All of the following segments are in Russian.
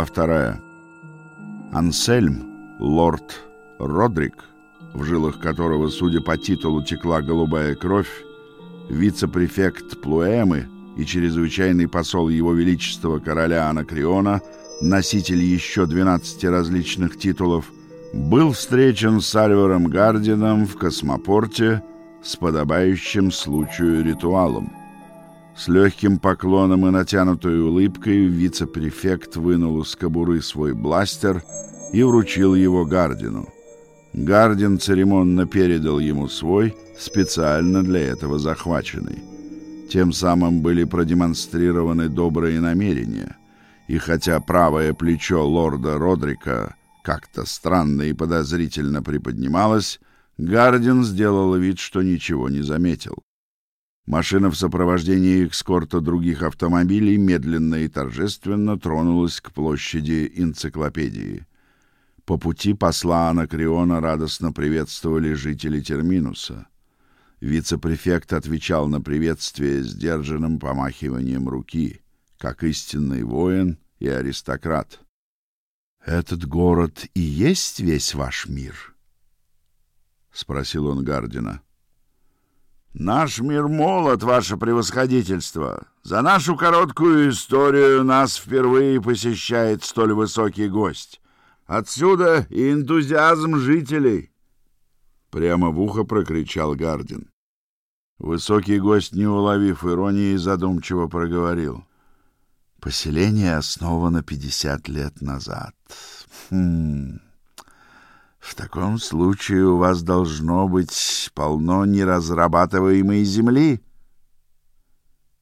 Глава вторая. Ансельм, лорд Родрик, в жилах которого, судя по титулу, текла голубая кровь, вице-префект Плуэмы и чрезвычайный посол Его Величества короля Анакриона, носитель еще 12 различных титулов, был встречен с Альваром Гардином в космопорте с подобающим случаю ритуалом. С легким поклоном и натянутой улыбкой вице-префект вынул из кобуры свой бластер и вручил его Гардину. Гардин церемонно передал ему свой, специально для этого захваченный. Тем самым были продемонстрированы добрые намерения. И хотя правое плечо лорда Родрика как-то странно и подозрительно приподнималось, Гардин сделал вид, что ничего не заметил. Машина в сопровождении экскорта других автомобилей медленно и торжественно тронулась к площади энциклопедии. По пути посла Анакриона радостно приветствовали жители Терминуса. Вице-префект отвечал на приветствие сдержанным помахиванием руки, как истинный воин и аристократ. Этот город и есть весь ваш мир, спросил он Гардина. Наш мир молод, ваше превосходительство. За нашу короткую историю нас впервые посещает столь высокий гость. Отсюда и энтузиазм жителей. Прямо в ухо прокричал Гардин. Высокий гость, не уловив иронии, задумчиво проговорил: Поселение основано пятьдесят лет назад. Хм. В таком случае у вас должно быть полно неразрабатываемой земли.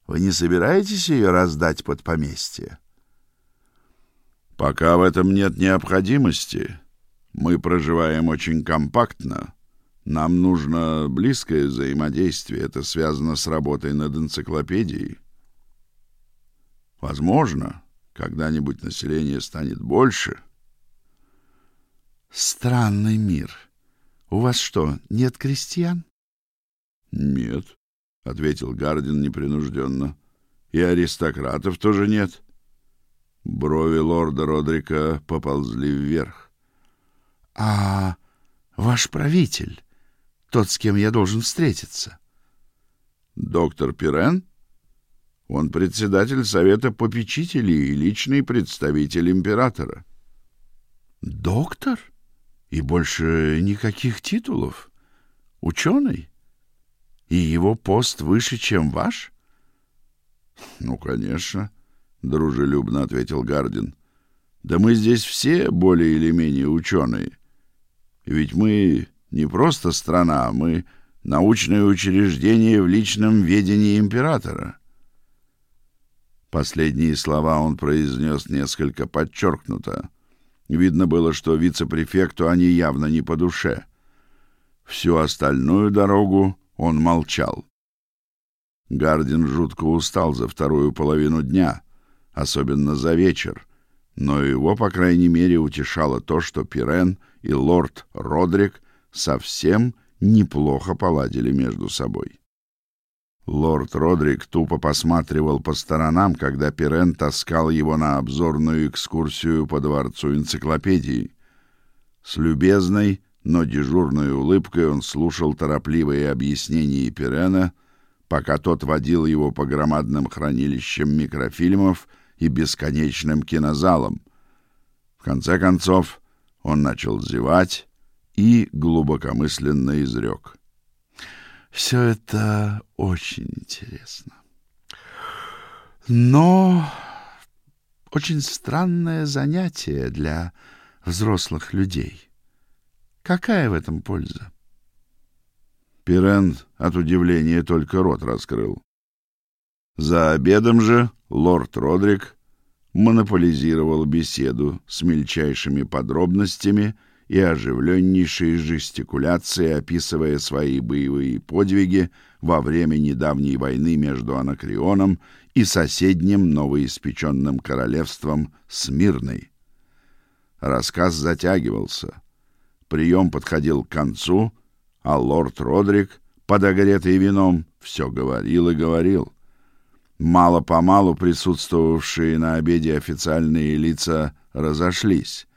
Вы не собираетесь ее раздать под поместье? Пока в этом нет необходимости. Мы проживаем очень компактно. Нам нужно близкое взаимодействие. Это связано с работой над энциклопедией. Возможно, когда-нибудь население станет больше — Странный мир. У вас что, нет крестьян? Нет, ответил Гардин непринужденно. И аристократов тоже нет. Брови лорда Родрика поползли вверх. А ваш правитель, тот, с кем я должен встретиться? Доктор Пирен? Он председатель совета попечителей и личный представитель императора. Доктор? И больше никаких титулов. Ученый? И его пост выше, чем ваш? Ну, конечно, дружелюбно ответил Гардин. Да мы здесь все более или менее ученые. Ведь мы не просто страна, мы научное учреждение в личном ведении императора. Последние слова он произнес несколько подчеркнуто. Видно было, что вице-префекту они явно не по душе. Всю остальную дорогу он молчал. Гардин жутко устал за вторую половину дня, особенно за вечер, но его, по крайней мере, утешало то, что Пирен и лорд Родрик совсем неплохо поладили между собой. Лорд Родрик тупо посматривал по сторонам, когда Пирен таскал его на обзорную экскурсию по дворцу энциклопедии. С любезной, но дежурной улыбкой он слушал торопливые объяснения Пирена, пока тот водил его по громадным хранилищам микрофильмов и бесконечным кинозалам. В конце концов, он начал зевать и глубокомысленно изрек — все это очень интересно. Но очень странное занятие для взрослых людей. Какая в этом польза? Пирен от удивления только рот раскрыл. За обедом же лорд Родрик монополизировал беседу с мельчайшими подробностями и оживленнейшей жестикуляцией, описывая свои боевые подвиги во время недавней войны между Анакреоном и соседним новоиспеченным королевством Смирной. Рассказ затягивался. Прием подходил к концу, а лорд Родрик, подогретый вином, все говорил и говорил. Мало-помалу присутствовавшие на обеде официальные лица разошлись.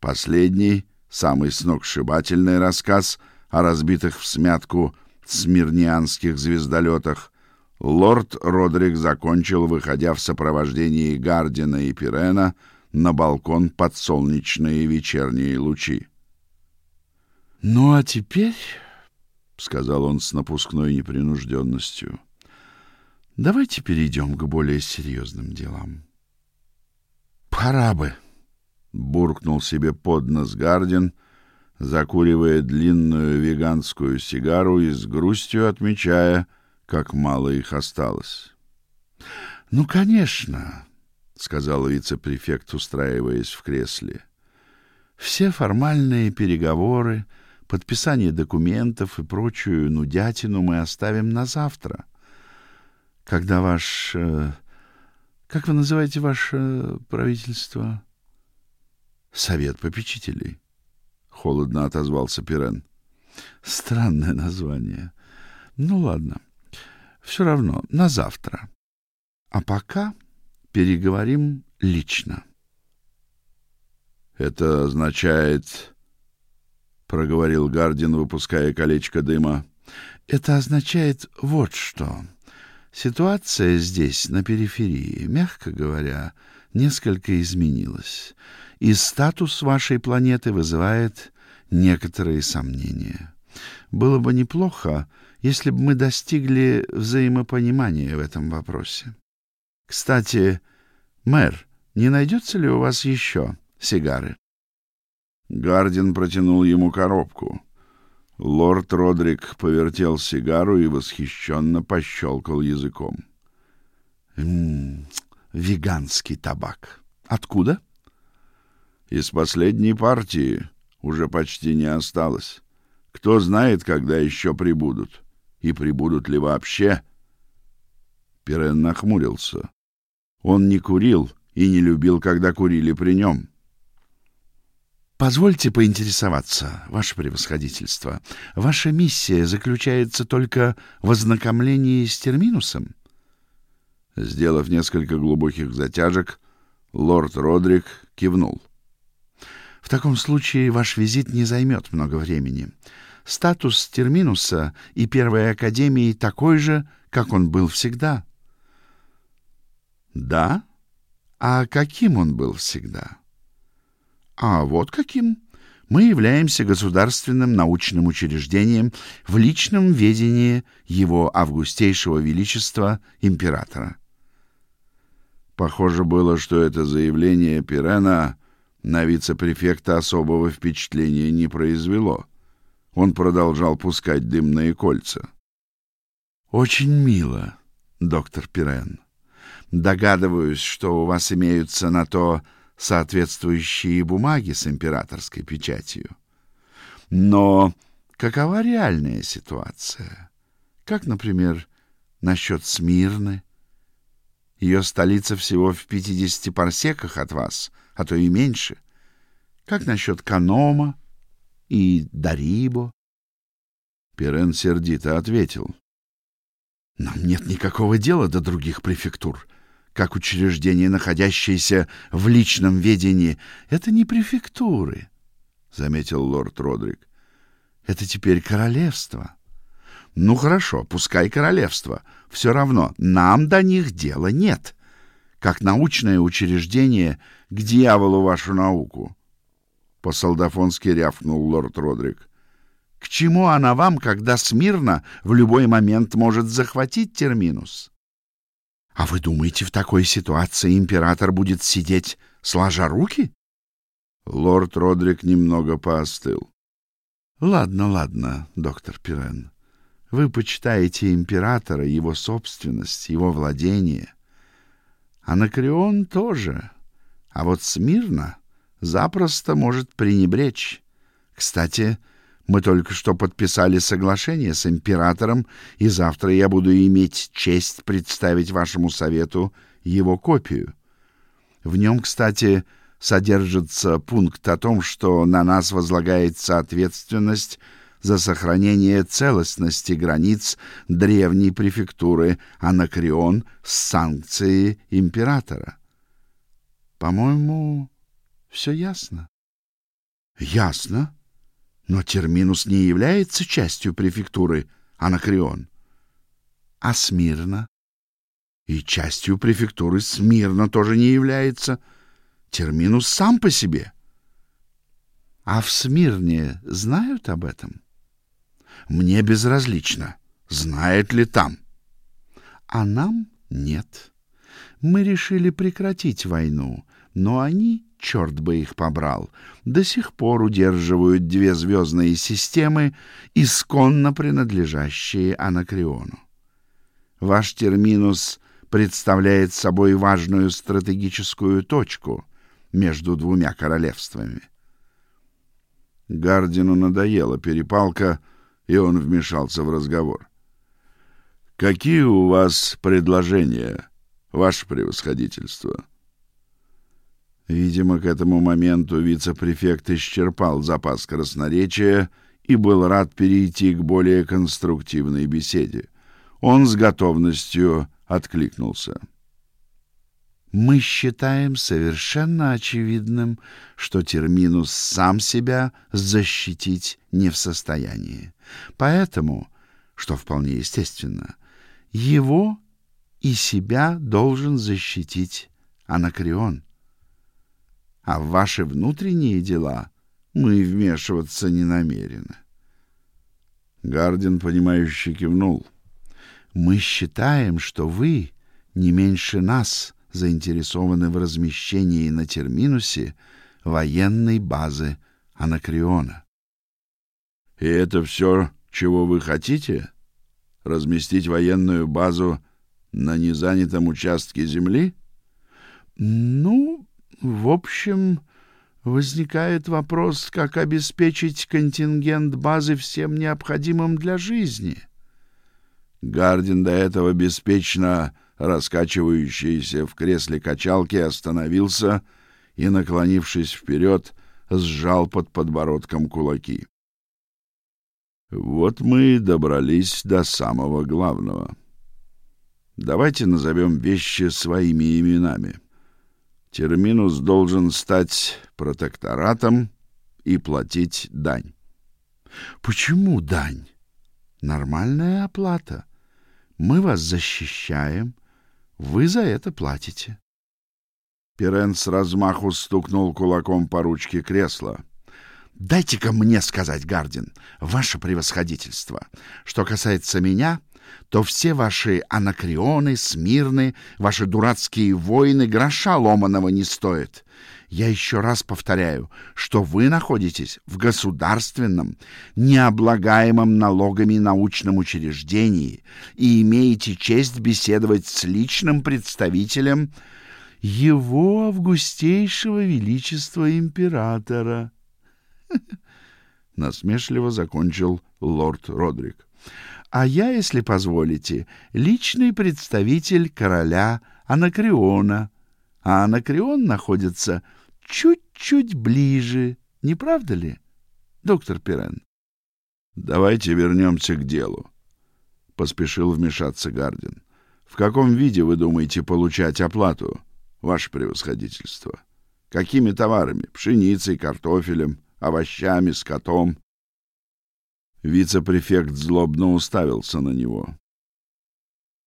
Последний, самый сногсшибательный рассказ о разбитых в смятку смирнианских звездолетах лорд Родрик закончил, выходя в сопровождении Гардина и Пирена на балкон под солнечные вечерние лучи. «Ну а теперь...» — сказал он с напускной непринужденностью. «Давайте перейдем к более серьезным делам». «Пора бы», — буркнул себе под нос Гардин, закуривая длинную веганскую сигару и с грустью отмечая, как мало их осталось. «Ну, конечно», — сказал вице-префект, устраиваясь в кресле. «Все формальные переговоры...» Подписание документов и прочую нудятину мы оставим на завтра. Когда ваш... Э, как вы называете ваше правительство? Совет попечителей. Холодно отозвался Пирен. Странное название. Ну ладно. Все равно, на завтра. А пока переговорим лично. Это означает проговорил Гардин, выпуская колечко дыма. Это означает вот что. Ситуация здесь, на периферии, мягко говоря, несколько изменилась, и статус вашей планеты вызывает некоторые сомнения. Было бы неплохо, если бы мы достигли взаимопонимания в этом вопросе. Кстати, мэр, не найдется ли у вас еще сигары? Гардин протянул ему коробку. Лорд Родрик повертел сигару и восхищенно пощелкал языком. «М -м, веганский табак. Откуда?» «Из последней партии. Уже почти не осталось. Кто знает, когда еще прибудут. И прибудут ли вообще?» Пирен нахмурился. Он не курил и не любил, когда курили при нем. Позвольте поинтересоваться, ваше превосходительство. Ваша миссия заключается только в ознакомлении с терминусом? Сделав несколько глубоких затяжек, лорд Родрик кивнул. В таком случае ваш визит не займет много времени. Статус терминуса и первой академии такой же, как он был всегда. Да? А каким он был всегда? А вот каким? Мы являемся государственным научным учреждением в личном ведении его августейшего величества императора. Похоже было, что это заявление Пирена на вице-префекта особого впечатления не произвело. Он продолжал пускать дымные кольца. Очень мило, доктор Пирен. Догадываюсь, что у вас имеются на то соответствующие бумаги с императорской печатью. Но какова реальная ситуация? Как, например, насчет Смирны? Ее столица всего в 50 парсеках от вас, а то и меньше. Как насчет Канома и Дарибо? Пирен сердито ответил. Нам нет никакого дела до других префектур как учреждение, находящееся в личном ведении. Это не префектуры, — заметил лорд Родрик. Это теперь королевство. Ну хорошо, пускай королевство. Все равно нам до них дела нет. Как научное учреждение, к дьяволу вашу науку. По-солдафонски рявкнул лорд Родрик. К чему она вам, когда смирно в любой момент может захватить терминус? А вы думаете, в такой ситуации император будет сидеть сложа руки? Лорд Родрик немного поостыл. Ладно, ладно, доктор Пирен. Вы почитаете императора, его собственность, его владение. Анакреон тоже. А вот Смирна запросто может пренебречь. Кстати, мы только что подписали соглашение с императором, и завтра я буду иметь честь представить вашему совету его копию. В нем, кстати, содержится пункт о том, что на нас возлагается ответственность за сохранение целостности границ древней префектуры Анакреон с санкцией императора. По-моему, все ясно. Ясно. Но Терминус не является частью префектуры Анакреон. А Смирна? И частью префектуры Смирна тоже не является. Терминус сам по себе. А в Смирне знают об этом? Мне безразлично, знает ли там. А нам нет. Мы решили прекратить войну, но они, черт бы их побрал, до сих пор удерживают две звездные системы, исконно принадлежащие Анакреону. Ваш терминус представляет собой важную стратегическую точку между двумя королевствами. Гардину надоела перепалка, и он вмешался в разговор. «Какие у вас предложения, ваше превосходительство?» Видимо, к этому моменту вице-префект исчерпал запас красноречия и был рад перейти к более конструктивной беседе. Он с готовностью откликнулся. Мы считаем совершенно очевидным, что Терминус сам себя защитить не в состоянии. Поэтому, что вполне естественно, его и себя должен защитить Анакреон а в ваши внутренние дела мы вмешиваться не намерены. Гардин, понимающе кивнул. Мы считаем, что вы не меньше нас заинтересованы в размещении на Терминусе военной базы Анакреона. И это все, чего вы хотите? Разместить военную базу на незанятом участке земли? Ну, в общем, возникает вопрос, как обеспечить контингент базы всем необходимым для жизни. Гардин до этого беспечно раскачивающийся в кресле качалки остановился и, наклонившись вперед, сжал под подбородком кулаки. Вот мы и добрались до самого главного. Давайте назовем вещи своими именами. — Терминус должен стать протекторатом и платить дань. Почему дань? Нормальная оплата. Мы вас защищаем, вы за это платите. Пирен с размаху стукнул кулаком по ручке кресла. Дайте-ка мне сказать, Гардин, ваше превосходительство. Что касается меня, то все ваши анакреоны, смирны, ваши дурацкие войны гроша ломаного не стоят. Я еще раз повторяю, что вы находитесь в государственном, необлагаемом налогами научном учреждении и имеете честь беседовать с личным представителем его августейшего величества императора. Насмешливо закончил лорд Родрик а я, если позволите, личный представитель короля Анакреона. А Анакреон находится чуть-чуть ближе, не правда ли, доктор Пирен? Давайте вернемся к делу, поспешил вмешаться Гардин. В каком виде вы думаете получать оплату, ваше превосходительство? Какими товарами? Пшеницей, картофелем, овощами, скотом? Вице-префект злобно уставился на него.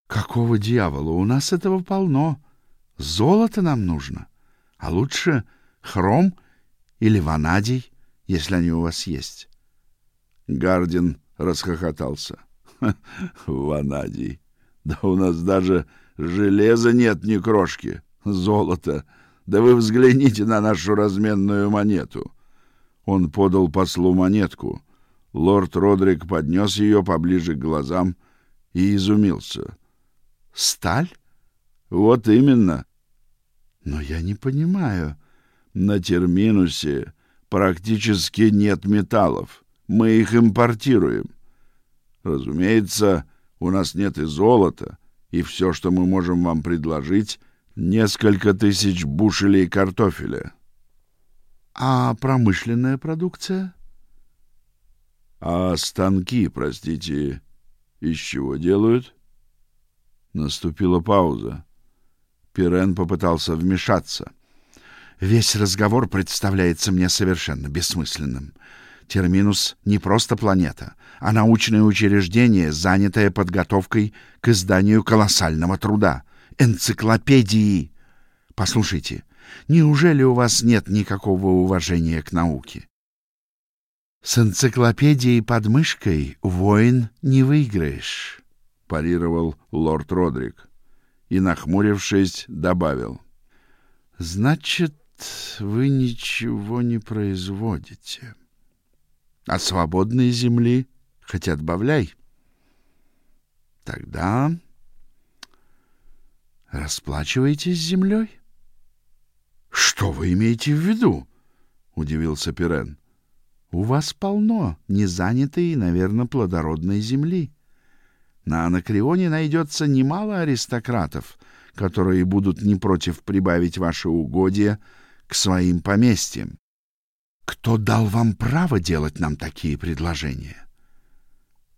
Какого дьявола? У нас этого полно. Золото нам нужно, а лучше хром или ванадий, если они у вас есть. Гардин расхохотался. Ванадий. Да у нас даже железа нет ни крошки. Золото. Да вы взгляните на нашу разменную монету. Он подал послу монетку. Лорд Родрик поднес ее поближе к глазам и изумился. Сталь? Вот именно. Но я не понимаю. На терминусе практически нет металлов. Мы их импортируем. Разумеется, у нас нет и золота, и все, что мы можем вам предложить, несколько тысяч бушелей картофеля. А промышленная продукция? А станки, простите, из чего делают? Наступила пауза. Пирен попытался вмешаться. Весь разговор представляется мне совершенно бессмысленным. Терминус не просто планета, а научное учреждение, занятое подготовкой к изданию колоссального труда энциклопедии. Послушайте, неужели у вас нет никакого уважения к науке? С энциклопедией под мышкой воин не выиграешь, парировал лорд Родрик и, нахмурившись, добавил. Значит, вы ничего не производите. А свободной земли хоть отбавляй. Тогда расплачиваетесь с землей? Что вы имеете в виду? удивился Пирен. У вас полно незанятой и, наверное, плодородной земли. На Анакреоне найдется немало аристократов, которые будут не против прибавить ваши угодья к своим поместьям. Кто дал вам право делать нам такие предложения?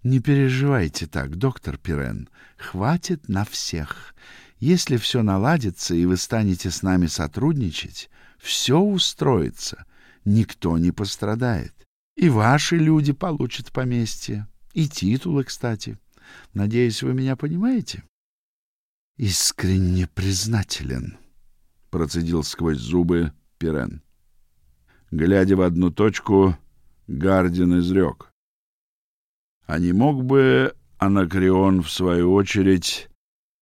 Не переживайте так, доктор Пирен. Хватит на всех. Если все наладится и вы станете с нами сотрудничать, все устроится, никто не пострадает. И ваши люди получат поместье, и титулы, кстати. Надеюсь, вы меня понимаете? Искренне признателен, процедил сквозь зубы Пирен. Глядя в одну точку, Гардин изрек. А не мог бы Анакреон, в свою очередь,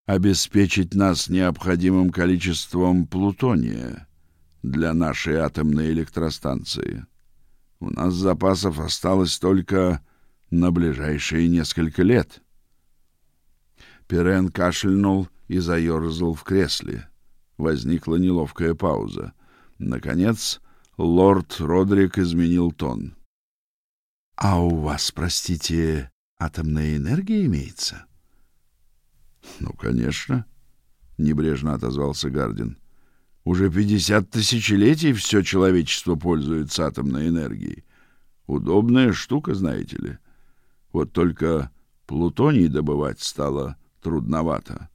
обеспечить нас необходимым количеством плутония для нашей атомной электростанции? У нас запасов осталось только на ближайшие несколько лет. Перен кашлянул и заерзал в кресле. Возникла неловкая пауза. Наконец, лорд Родрик изменил тон. — А у вас, простите, атомная энергия имеется? — Ну, конечно, — небрежно отозвался Гардин. Уже пятьдесят тысячелетий все человечество пользуется атомной энергией. Удобная штука, знаете ли. Вот только плутоний добывать стало трудновато.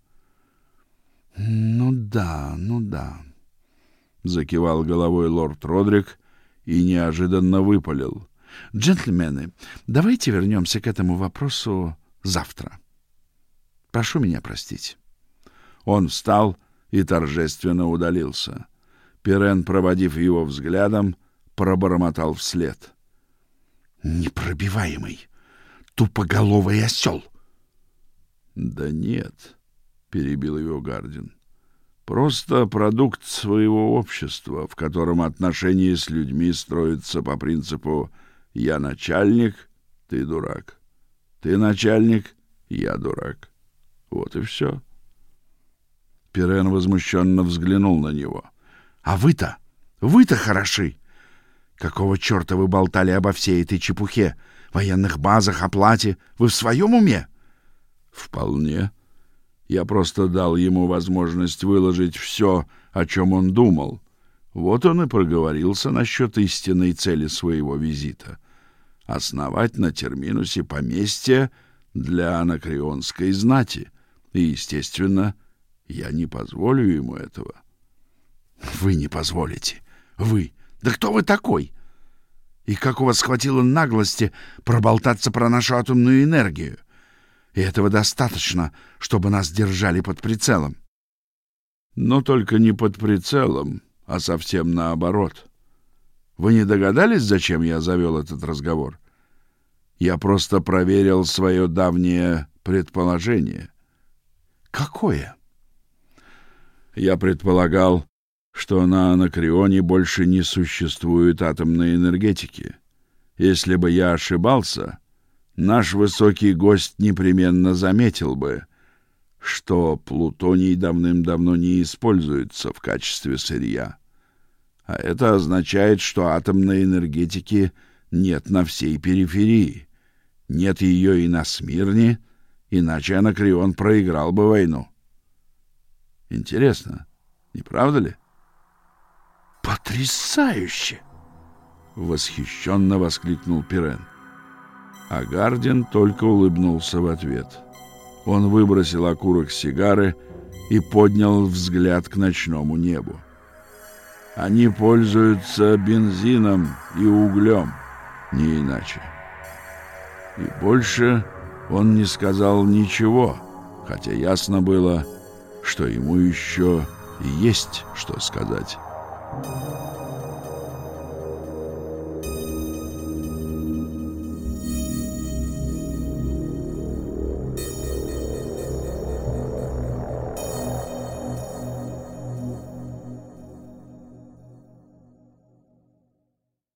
— Ну да, ну да, — закивал головой лорд Родрик и неожиданно выпалил. — Джентльмены, давайте вернемся к этому вопросу завтра. Прошу меня простить. Он встал и торжественно удалился. Пирен, проводив его взглядом, пробормотал вслед. «Непробиваемый, тупоголовый осел!» «Да нет», — перебил его Гардин. «Просто продукт своего общества, в котором отношения с людьми строятся по принципу «я начальник, ты дурак». «Ты начальник, я дурак». Вот и все. Пирен возмущенно взглянул на него. А вы-то, вы-то хороши. Какого черта вы болтали обо всей этой чепухе, военных базах, оплате? Вы в своем уме? Вполне. Я просто дал ему возможность выложить все, о чем он думал. Вот он и проговорился насчет истинной цели своего визита — основать на терминусе поместье для анакреонской знати. И, естественно, — я не позволю ему этого. Вы не позволите. Вы. Да кто вы такой? И как у вас хватило наглости проболтаться про нашу атомную энергию? И этого достаточно, чтобы нас держали под прицелом. Но только не под прицелом, а совсем наоборот. Вы не догадались, зачем я завел этот разговор? Я просто проверил свое давнее предположение. Какое? Я предполагал, что на Анакреоне больше не существует атомной энергетики. Если бы я ошибался, наш высокий гость непременно заметил бы, что плутоний давным-давно не используется в качестве сырья. А это означает, что атомной энергетики нет на всей периферии. Нет ее и на Смирне, иначе Анакреон проиграл бы войну. Интересно, не правда ли? Потрясающе! Восхищенно воскликнул Пирен. А Гардин только улыбнулся в ответ. Он выбросил окурок сигары и поднял взгляд к ночному небу. Они пользуются бензином и углем, не иначе. И больше он не сказал ничего, хотя ясно было, что ему еще есть что сказать.